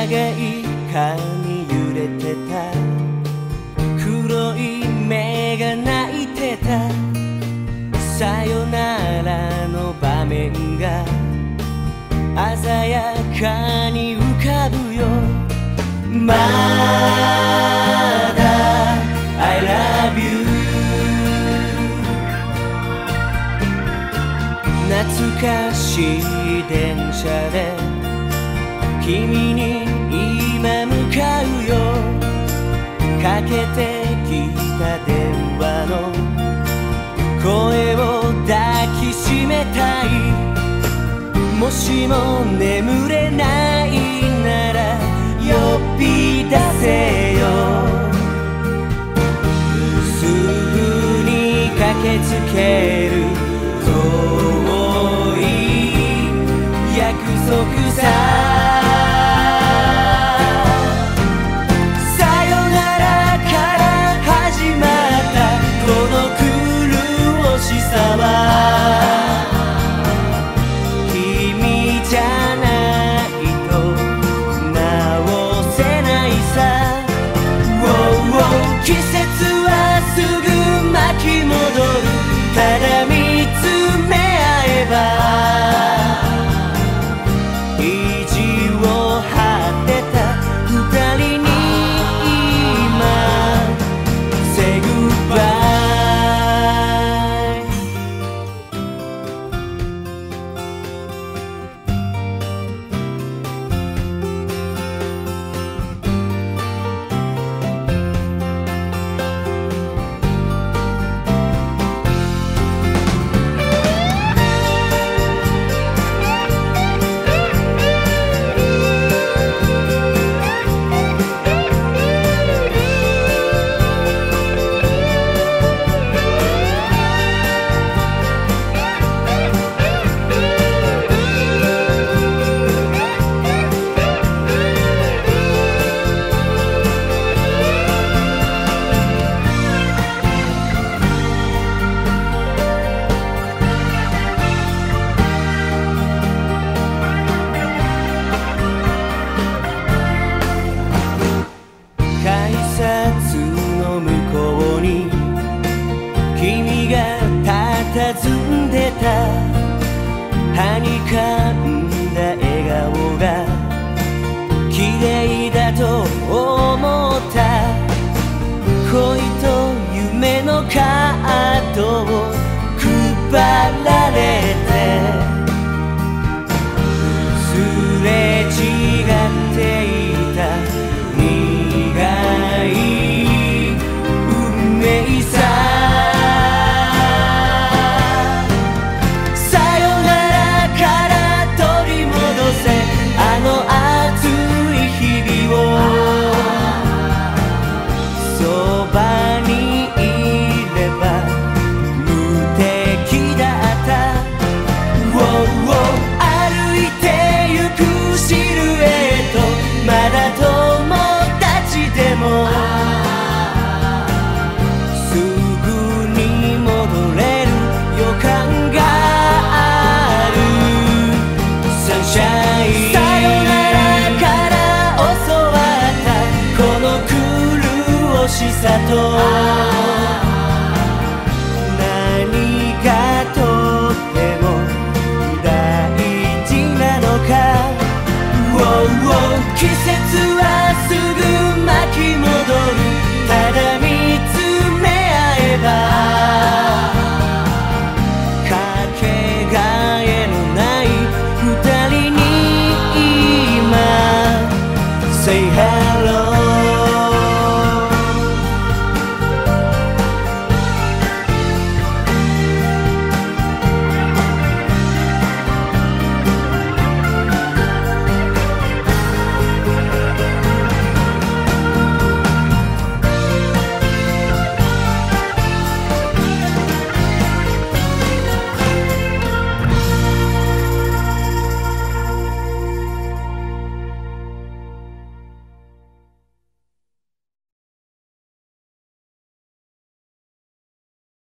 長い髪揺れてた。黒い目が泣いてた。さよならの場面が鮮やかに浮かぶよ。まだ I love you 懐かしい電車で君に今向かうよ。かけてきた電話の声を抱きしめたい。もしも眠れない佇んでた。はにか苦しさと」何がとっても大事なのか。Wow, wow 季節はすぐ巻き戻る。ただ見つめ合えば。かけがえのない二人に今。Say hey